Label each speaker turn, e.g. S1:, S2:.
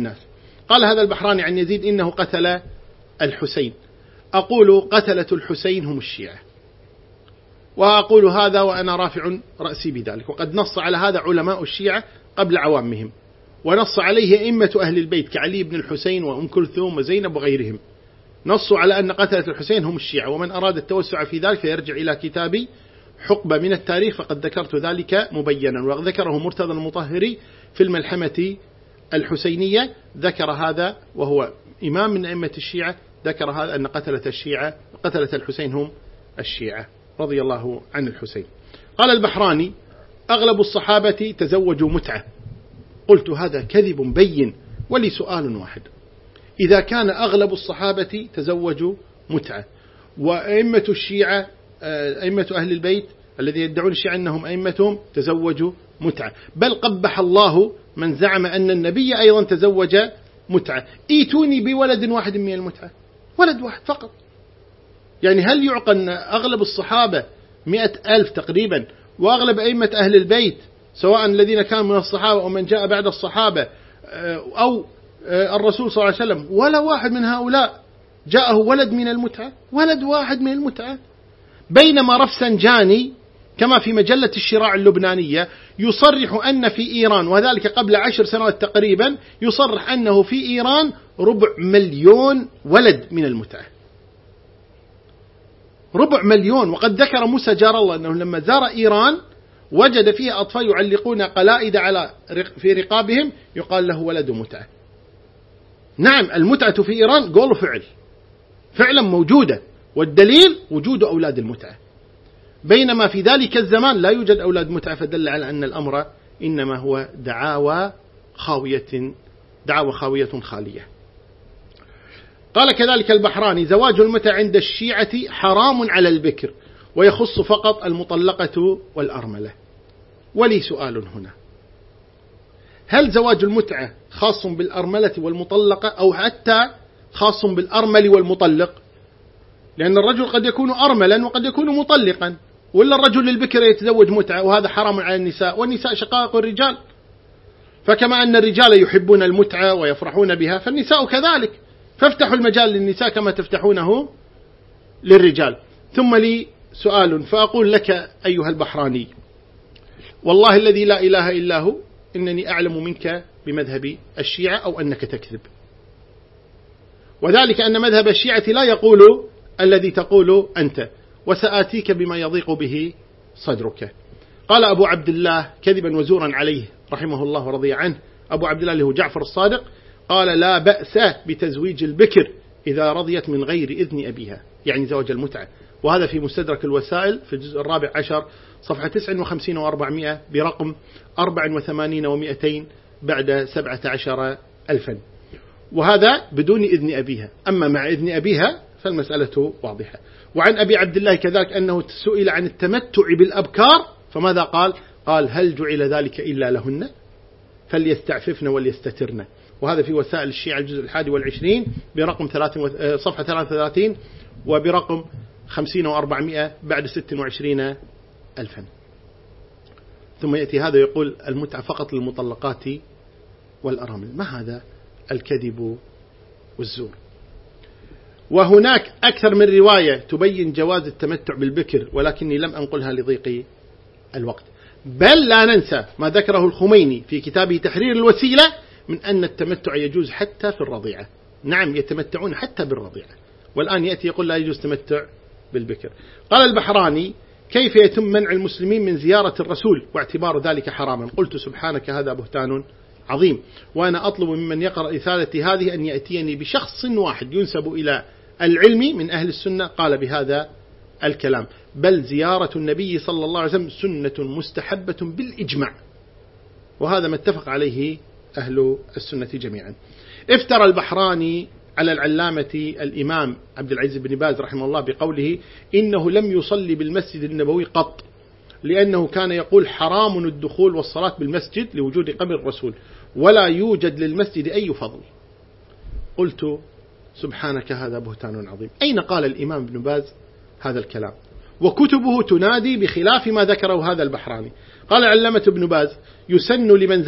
S1: الناس قال هذا البحراني عن يزيد إنه قتل الحسين. أقول قتلة الحسين هم الشيعة. وأقول هذا وأنا رافع رأسي بذلك. وقد نص على هذا علماء الشيعة قبل عوامهم. ونص عليه أئمة أهل البيت كعلي بن الحسين وأم كلثوم وزينب وغيرهم. نصوا على أن قتلة الحسين هم الشيعة. ومن أراد التوسع في ذلك فيرجع إلى كتابي حقبة من التاريخ. فقد ذكرت ذلك مبينا. وذكره مرتضى المطهري في الملحمة الحسينية ذكر هذا وهو إمام من أئمة الشيعة ذكر هذا أن قتلة الشيعة قتلة الحسين هم الشيعة رضي الله عن الحسين. قال البحراني أغلب الصحابة تزوجوا متعة. قلت هذا كذب بين ولي سؤال واحد. إذا كان أغلب الصحابة تزوجوا متعة وأئمة الشيعة آه، أئمة أهل البيت الذي يدعون الشيعة أنهم أئمتهم تزوجوا متعة. بل قبح الله من زعم أن النبي أيضا تزوج متعة. ايتوني بولد واحد من المتعة. ولد واحد فقط. يعني هل يعقل أن أغلب الصحابة مئة ألف تقريبا وأغلب أئمة أهل البيت سواء الذين كانوا من الصحابة أو من جاء بعد الصحابة آه، أو آه، الرسول صلى الله عليه وسلم ولا واحد من هؤلاء جاءه ولد من المتعة؟ ولد واحد من المتعة. بينما رفسنجاني كما في مجلة الشراع اللبنانية يصرح أن في إيران وذلك قبل عشر سنوات تقريبا يصرح أنه في إيران ربع مليون ولد من المتعة. ربع مليون وقد ذكر موسى جار الله أنه لما زار إيران وجد فيها أطفال يعلقون قلائد على في رقابهم يقال له ولد متعة. نعم المتعة في إيران قول فعل. فعلا موجودة والدليل وجود أولاد المتعة. بينما في ذلك الزمان لا يوجد أولاد متعة فدل على أن الأمر إنما هو دعاوى خاوية دعاوى خاوية خالية. قال كذلك البحراني زواج المتعة عند الشيعة حرام على البكر ويخص فقط المطلقة والأرملة. ولي سؤال هنا. هل زواج المتعة خاص بالأرملة والمطلقة أو حتى خاص بالأرمل والمطلق؟ لأن الرجل قد يكون أرملا وقد يكون مطلقا. ولا الرجل البكر يتزوج متعة وهذا حرام على النساء والنساء شقائق الرجال فكما أن الرجال يحبون المتعة ويفرحون بها فالنساء كذلك. فافتحوا المجال للنساء كما تفتحونه للرجال. ثم لي سؤال فأقول لك أيها البحراني والله الذي لا إله إلا هو إنني أعلم منك بمذهب الشيعة أو أنك تكذب. وذلك أن مذهب الشيعة لا يقول الذي تقول أنت. وسآتيك بما يضيق به صدرك. قال أبو عبد الله كذبا وزورا عليه رحمه الله ورضي عنه. أبو عبد الله له جعفر الصادق قال لا بأس بتزويج البكر إذا رضيت من غير إذن أبيها يعني زواج المتعة. وهذا في مستدرك الوسائل في الجزء الرابع عشر صفحة 59 و400 برقم 84 و200 بعد 17 ألفا. وهذا بدون إذن أبيها. أما مع إذن أبيها فالمسألة واضحة. وعن أبي عبد الله كذلك أنه سئل عن التمتع بالأبكار فماذا قال؟ قال هل جعل ذلك إلا لهن؟ فليستعففن وليستترن. وهذا في وسائل الشيعة الجزء الحادي والعشرين برقم آه، صفحة 33 وبرقم 50 و400 بعد 26 ألفا. ثم يأتي هذا يقول المتعة فقط للمطلقات والأرامل. ما هذا؟ الكذب والزور. وهناك أكثر من رواية تبين جواز التمتع بالبكر ولكني لم أنقلها لضيق الوقت. بل لا ننسى ما ذكره الخميني في كتابه تحرير الوسيلة من أن التمتع يجوز حتى في الرضيعة. نعم يتمتعون حتى بالرضيعة. والآن يأتي يقول لا يجوز تمتع بالبكر. قال البحراني كيف يتم منع المسلمين من زيارة الرسول واعتبار ذلك حراما؟ قلت سبحانك هذا بهتان عظيم. وأنا أطلب ممن يقرأ إثالة هذه أن يأتيني بشخص واحد ينسب إلى العلم من أهل السنة قال بهذا الكلام. بل زيارة النبي صلى الله عليه وسلم سنة مستحبة بالإجماع. وهذا ما اتفق عليه أهل السنة جميعا. افترى البحراني على العلامة الإمام عبد العزيز بن باز رحمه الله بقوله إنه لم يصلي بالمسجد النبوي قط لأنه كان يقول حرام الدخول والصلاة بالمسجد لوجود قبر الرسول ولا يوجد للمسجد أي فضل. قلت سبحانك هذا بهتان عظيم. أين قال الإمام ابن باز هذا الكلام؟ وكتبه تنادي بخلاف ما ذكره هذا البحراني. قال علمة ابن باز يسن لمن